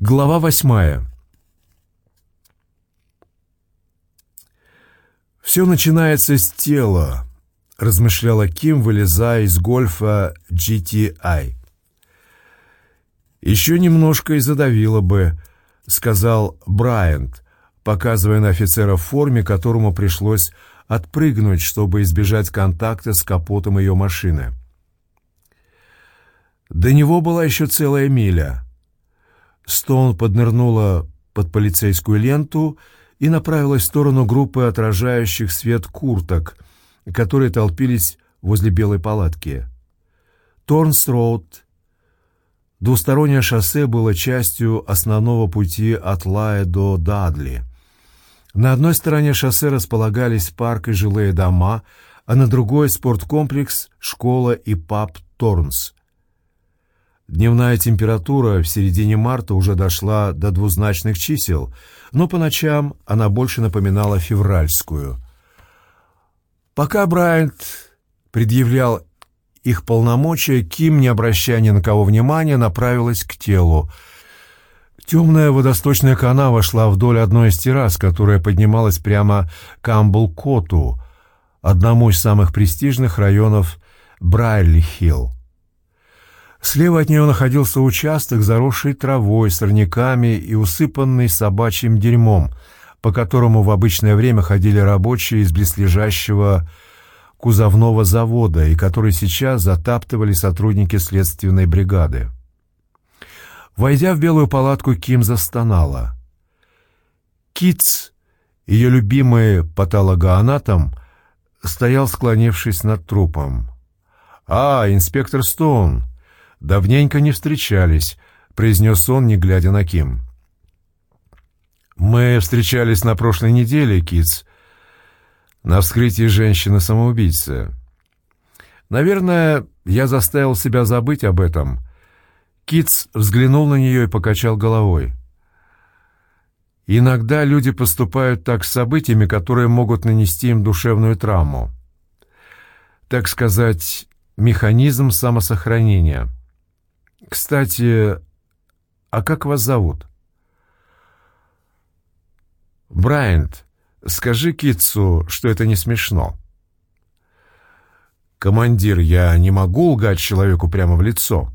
Глава восьмая. «Все начинается с тела», — размышляла Ким, вылезая из гольфа GTI. «Еще немножко и задавило бы», — сказал Брайант, показывая на офицера в форме, которому пришлось отпрыгнуть, чтобы избежать контакта с капотом ее машины. До него была еще целая миля — Стоун поднырнула под полицейскую ленту и направилась в сторону группы отражающих свет курток, которые толпились возле белой палатки. Торнс-Роуд, двустороннее шоссе, было частью основного пути от Лая до Дадли. На одной стороне шоссе располагались парк и жилые дома, а на другой — спорткомплекс, школа и паб Торнс — Дневная температура в середине марта уже дошла до двузначных чисел, но по ночам она больше напоминала февральскую. Пока Брайант предъявлял их полномочия, Ким, не обращая ни на кого внимания, направилась к телу. Темная водосточная канава шла вдоль одной из террас, которая поднималась прямо к Амблкоту, одному из самых престижных районов Брайли-Хилл. Слева от нее находился участок, заросший травой, сорняками и усыпанный собачьим дерьмом, по которому в обычное время ходили рабочие из близлежащего кузовного завода и который сейчас затаптывали сотрудники следственной бригады. Войдя в белую палатку, Ким застонала. Китс, ее любимый патологоанатом, стоял, склонившись над трупом. «А, инспектор Стоун!» «Давненько не встречались», — произнес он, не глядя на Ким. «Мы встречались на прошлой неделе, Китс, на вскрытии женщины-самоубийцы. Наверное, я заставил себя забыть об этом». Китс взглянул на нее и покачал головой. «Иногда люди поступают так с событиями, которые могут нанести им душевную травму. Так сказать, механизм самосохранения». Кстати, а как вас зовут? Брайант, скажи Китсу, что это не смешно. Командир, я не могу лгать человеку прямо в лицо.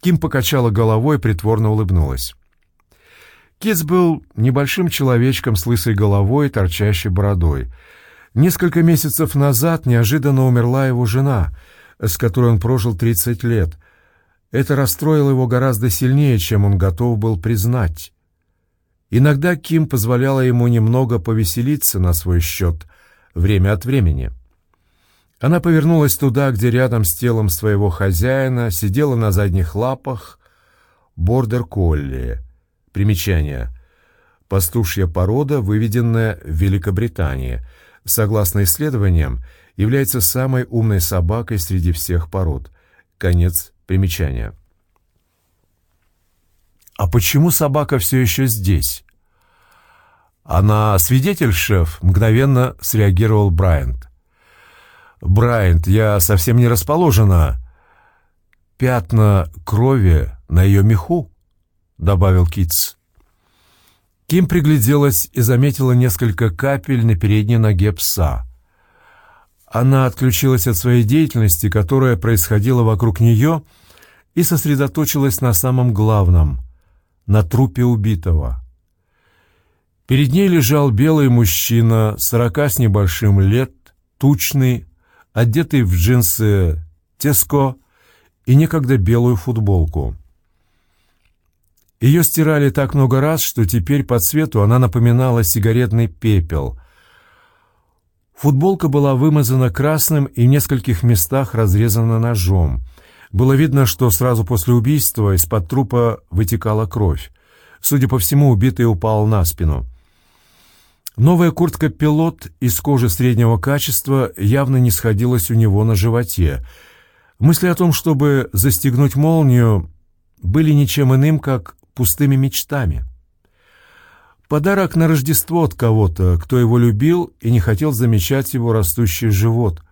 Ким покачала головой, притворно улыбнулась. Китс был небольшим человечком с лысой головой и торчащей бородой. Несколько месяцев назад неожиданно умерла его жена, с которой он прожил 30 лет — это расстроило его гораздо сильнее, чем он готов был признать. Иногда Ким позволяла ему немного повеселиться на свой счет время от времени. Она повернулась туда, где рядом с телом своего хозяина сидела на задних лапах бордер-колли. Примечание. Пастушья порода, выведенная в Великобритании, согласно исследованиям, является самой умной собакой среди всех пород. Конец Примечание. «А почему собака все еще здесь?» «Она свидетель, шеф?» — мгновенно среагировал Брайант. «Брайант, я совсем не расположена. Пятна крови на ее меху?» — добавил Китс. Ким пригляделась и заметила несколько капель на передней ноге пса. Она отключилась от своей деятельности, которая происходила вокруг нее, и сосредоточилась на самом главном — на трупе убитого. Перед ней лежал белый мужчина, сорока с небольшим лет, тучный, одетый в джинсы «Теско» и некогда белую футболку. Ее стирали так много раз, что теперь по цвету она напоминала сигаретный пепел — Футболка была вымазана красным и в нескольких местах разрезана ножом. Было видно, что сразу после убийства из-под трупа вытекала кровь. Судя по всему, убитый упал на спину. Новая куртка-пилот из кожи среднего качества явно не сходилась у него на животе. Мысли о том, чтобы застегнуть молнию, были ничем иным, как пустыми мечтами. Подарок на Рождество от кого-то, кто его любил и не хотел замечать его растущий живот.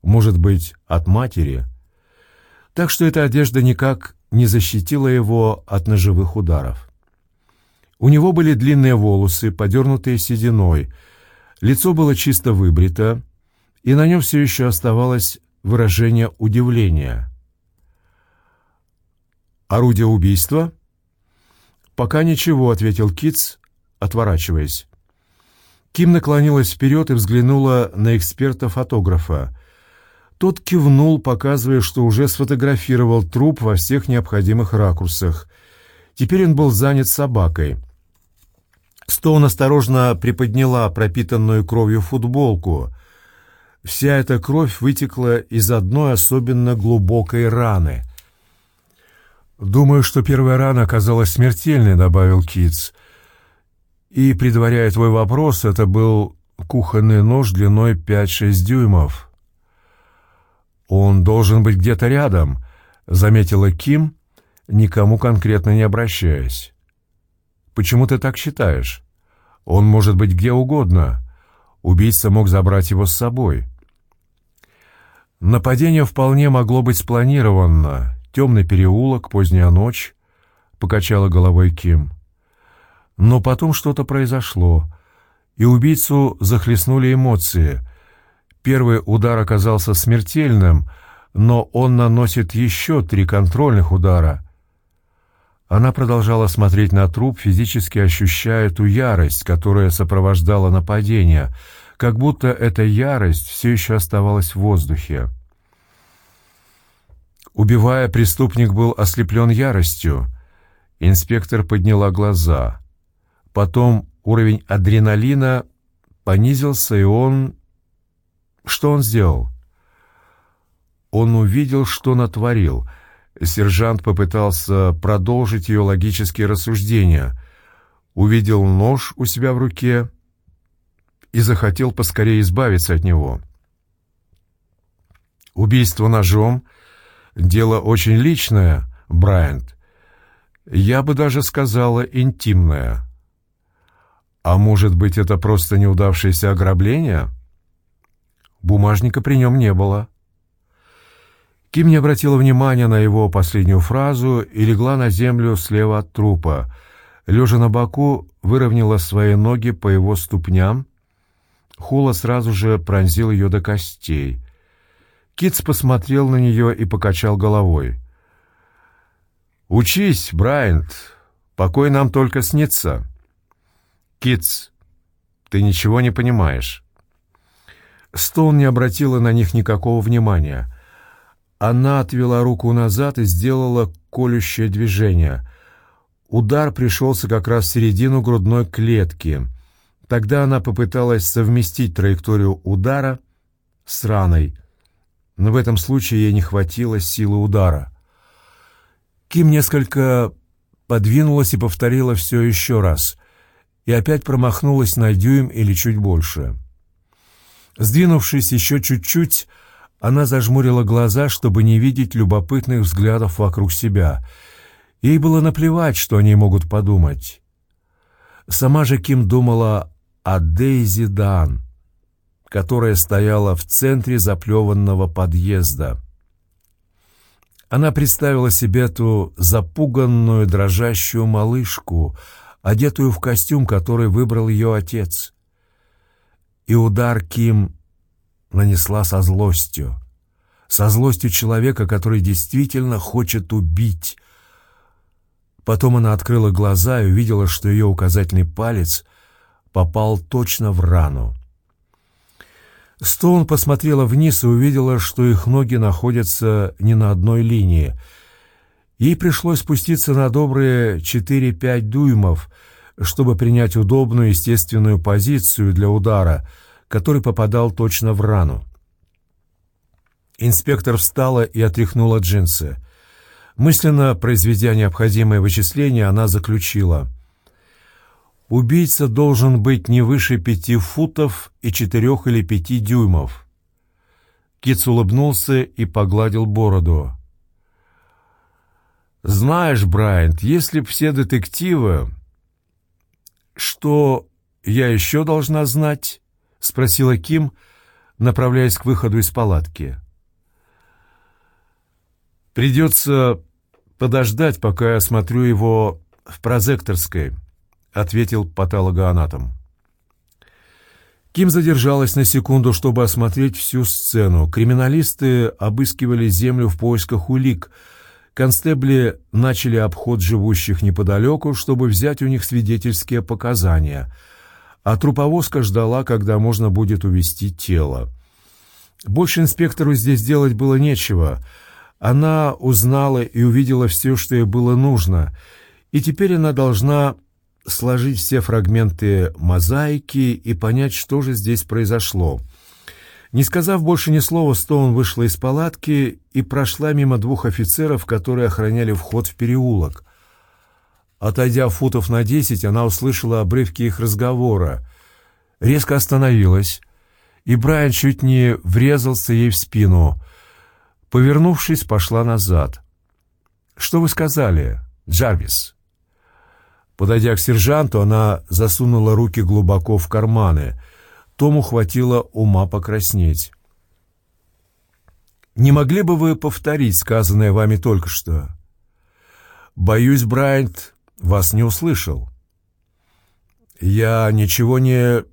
Может быть, от матери. Так что эта одежда никак не защитила его от ножевых ударов. У него были длинные волосы, подернутые сединой, лицо было чисто выбрито, и на нем все еще оставалось выражение удивления. «Орудие убийства?» «Пока ничего», — ответил Китс, отворачиваясь. Ким наклонилась вперед и взглянула на эксперта-фотографа. Тот кивнул, показывая, что уже сфотографировал труп во всех необходимых ракурсах. Теперь он был занят собакой. Стоун осторожно приподняла пропитанную кровью футболку. Вся эта кровь вытекла из одной особенно глубокой раны. «Думаю, что первая рана оказалась смертельной», — добавил Китс. «И, предваряя твой вопрос, это был кухонный нож длиной 5-6 дюймов». «Он должен быть где-то рядом», — заметила Ким, никому конкретно не обращаясь. «Почему ты так считаешь? Он может быть где угодно. Убийца мог забрать его с собой». Нападение вполне могло быть спланировано. Темный переулок, поздняя ночь, — покачала головой Ким. Но потом что-то произошло, и убийцу захлестнули эмоции — Первый удар оказался смертельным, но он наносит еще три контрольных удара. Она продолжала смотреть на труп, физически ощущая ту ярость, которая сопровождала нападение, как будто эта ярость все еще оставалась в воздухе. Убивая, преступник был ослеплен яростью. Инспектор подняла глаза. Потом уровень адреналина понизился, и он что он сделал? Он увидел, что натворил. Сержант попытался продолжить ее логические рассуждения. Увидел нож у себя в руке и захотел поскорее избавиться от него. Убийство ножом — дело очень личное, Брайант. Я бы даже сказала интимное. А может быть, это просто неудавшееся ограбление? Бумажника при нем не было. Ким не обратила внимания на его последнюю фразу и легла на землю слева от трупа. Лежа на боку, выровняла свои ноги по его ступням. Хула сразу же пронзил ее до костей. Китс посмотрел на нее и покачал головой. «Учись, Брайант, покой нам только снится». «Китс, ты ничего не понимаешь». Стоун не обратила на них никакого внимания. Она отвела руку назад и сделала колющее движение. Удар пришелся как раз в середину грудной клетки. Тогда она попыталась совместить траекторию удара с раной, но в этом случае ей не хватило силы удара. Ким несколько подвинулась и повторила все еще раз, и опять промахнулась на дюйм или чуть больше. Сдвинувшись еще чуть-чуть, она зажмурила глаза, чтобы не видеть любопытных взглядов вокруг себя. Ей было наплевать, что они могут подумать. Сама же Ким думала о Дейзи Дан, которая стояла в центре заплеванного подъезда. Она представила себе эту запуганную, дрожащую малышку, одетую в костюм, который выбрал ее отец и удар Ким нанесла со злостью. Со злостью человека, который действительно хочет убить. Потом она открыла глаза и увидела, что ее указательный палец попал точно в рану. Стоун посмотрела вниз и увидела, что их ноги находятся не на одной линии. Ей пришлось спуститься на добрые 4-5 дюймов — чтобы принять удобную естественную позицию для удара, который попадал точно в рану. Инспектор встала и отряхнула джинсы. Мысленно произведя необходимые вычисления, она заключила. «Убийца должен быть не выше пяти футов и четырех или пяти дюймов». Китс улыбнулся и погладил бороду. «Знаешь, Брайант, если б все детективы «Что я еще должна знать?» — спросила Ким, направляясь к выходу из палатки. «Придется подождать, пока я смотрю его в прозекторской», — ответил патологоанатом. Ким задержалась на секунду, чтобы осмотреть всю сцену. Криминалисты обыскивали землю в поисках улик. Констебли начали обход живущих неподалеку, чтобы взять у них свидетельские показания. А труповозка ждала, когда можно будет увезти тело. Больше инспектору здесь делать было нечего. Она узнала и увидела все, что ей было нужно, и теперь она должна сложить все фрагменты мозаики и понять, что же здесь произошло. Не сказав больше ни слова, Стоун вышла из палатки и прошла мимо двух офицеров, которые охраняли вход в переулок. Отойдя футов на десять, она услышала обрывки их разговора. Резко остановилась, и Брайан чуть не врезался ей в спину. Повернувшись, пошла назад. «Что вы сказали, Джарвис?» Подойдя к сержанту, она засунула руки глубоко в карманы. Тому хватило ума покраснеть. «Не могли бы вы повторить сказанное вами только что?» «Боюсь, Брайант вас не услышал». «Я ничего не...»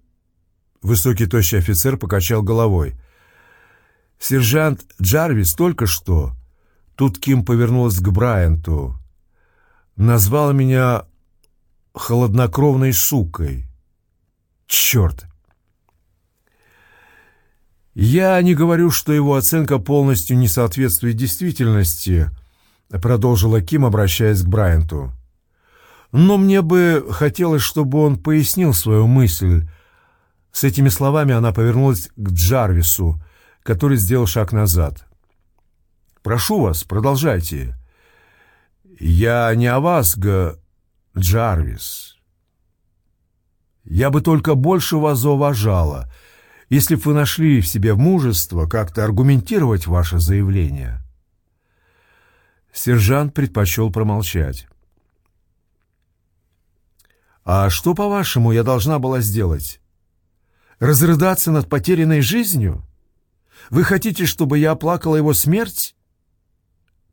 Высокий тощий офицер покачал головой. «Сержант Джарвис только что...» Тут Ким повернулась к Брайанту. «Назвал меня холоднокровной сукой. Черт! Я не говорю, что его оценка полностью не соответствует действительности, продолжила Ким, обращаясь к Брайанту. Но мне бы хотелось, чтобы он пояснил свою мысль. С этими словами она повернулась к Джарвису, который сделал шаг назад. «Прошу вас, продолжайте». «Я не о вас, га...» Джарвис, я бы только больше вас зауважала, если бы вы нашли в себе мужество как-то аргументировать ваше заявление. Сержант предпочел промолчать. «А что, по-вашему, я должна была сделать? Разрыдаться над потерянной жизнью? Вы хотите, чтобы я оплакала его смерть?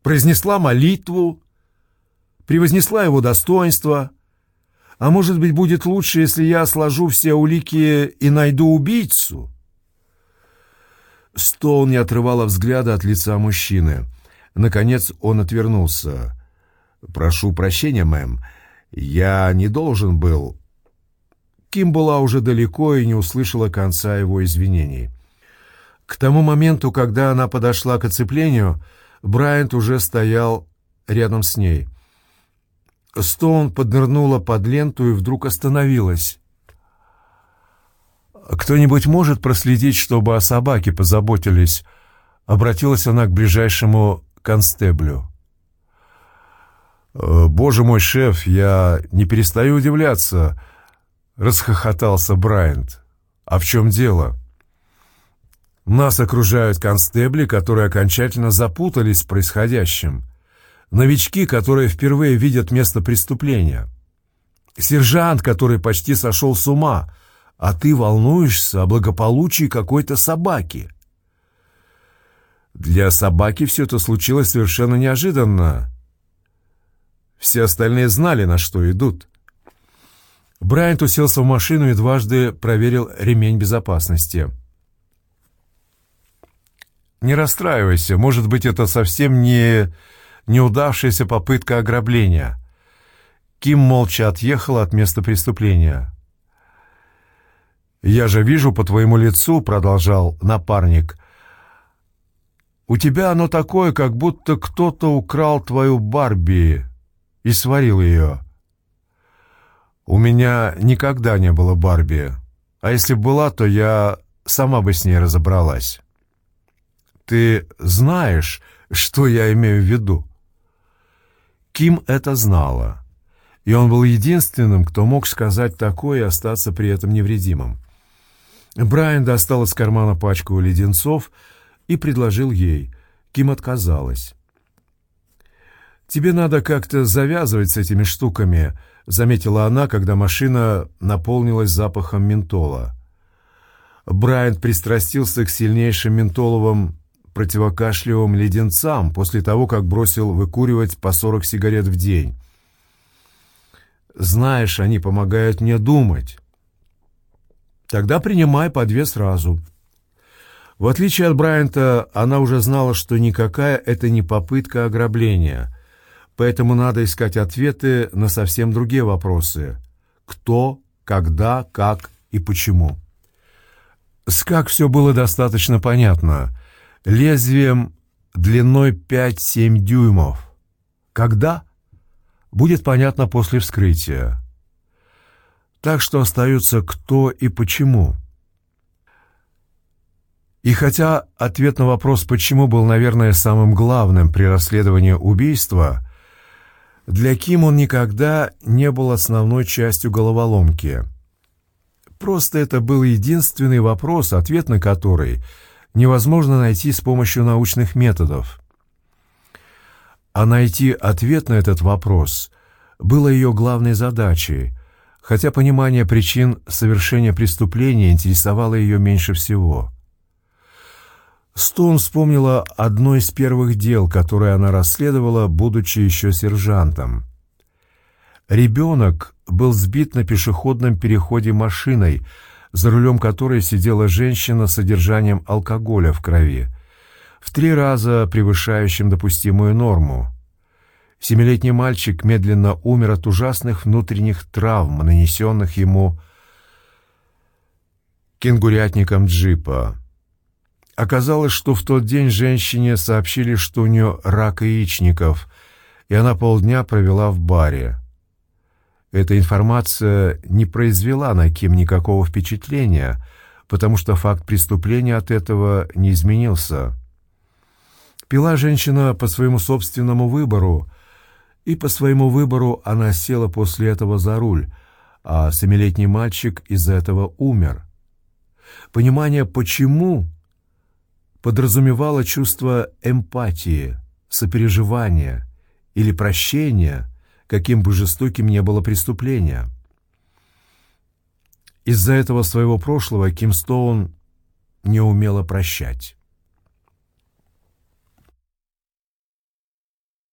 Произнесла молитву, превознесла его достоинство. А может быть, будет лучше, если я сложу все улики и найду убийцу?» Стоун не отрывала взгляда от лица мужчины. Наконец он отвернулся. «Прошу прощения, мэм, я не должен был...» Ким была уже далеко и не услышала конца его извинений. К тому моменту, когда она подошла к оцеплению, Брайант уже стоял рядом с ней — Стоун поднырнула под ленту и вдруг остановилась. «Кто-нибудь может проследить, чтобы о собаке позаботились?» Обратилась она к ближайшему констеблю. «Э, «Боже мой, шеф, я не перестаю удивляться», — расхохотался Брайант. «А в чем дело?» «Нас окружают констебли, которые окончательно запутались в происходящем новички, которые впервые видят место преступления, сержант, который почти сошел с ума, а ты волнуешься о благополучии какой-то собаки. Для собаки все это случилось совершенно неожиданно. Все остальные знали, на что идут. Брайант уселся в машину и дважды проверил ремень безопасности. «Не расстраивайся, может быть, это совсем не неудавшаяся попытка ограбления. Ким молча отъехала от места преступления. «Я же вижу по твоему лицу», — продолжал напарник, — «у тебя оно такое, как будто кто-то украл твою Барби и сварил ее». «У меня никогда не было Барби, а если была, то я сама бы с ней разобралась». «Ты знаешь, что я имею в виду?» Ким это знала, и он был единственным, кто мог сказать такое и остаться при этом невредимым. Брайан достал из кармана пачку леденцов и предложил ей. Ким отказалась. «Тебе надо как-то завязывать с этими штуками», — заметила она, когда машина наполнилась запахом ментола. Брайан пристрастился к сильнейшим ментоловым противокашлевым леденцам после того, как бросил выкуривать по 40 сигарет в день. Знаешь, они помогают мне думать. Тогда принимай по две сразу. В отличие от Брайанта, она уже знала, что никакая это не попытка ограбления, поэтому надо искать ответы на совсем другие вопросы. Кто, когда, как и почему. С как все было достаточно понятно. Лезвием длиной 5-7 дюймов. Когда? Будет понятно после вскрытия. Так что остаются кто и почему. И хотя ответ на вопрос «почему» был, наверное, самым главным при расследовании убийства, для Ким он никогда не был основной частью головоломки. Просто это был единственный вопрос, ответ на который невозможно найти с помощью научных методов. А найти ответ на этот вопрос было ее главной задачей, хотя понимание причин совершения преступления интересовало ее меньше всего. Стоун вспомнила одно из первых дел, которое она расследовала, будучи еще сержантом. Ребенок был сбит на пешеходном переходе машиной, за рулем которой сидела женщина с содержанием алкоголя в крови, в три раза превышающим допустимую норму. Семилетний мальчик медленно умер от ужасных внутренних травм, нанесенных ему кенгурятником джипа. Оказалось, что в тот день женщине сообщили, что у нее рак яичников, и она полдня провела в баре. Эта информация не произвела на Ким никакого впечатления, потому что факт преступления от этого не изменился. Пила женщина по своему собственному выбору, и по своему выбору она села после этого за руль, а семилетний мальчик из-за этого умер. Понимание «почему» подразумевало чувство эмпатии, сопереживания или прощения, каким бы жестоким ни было преступление. Из-за этого своего прошлого Ким Стоун не умела прощать.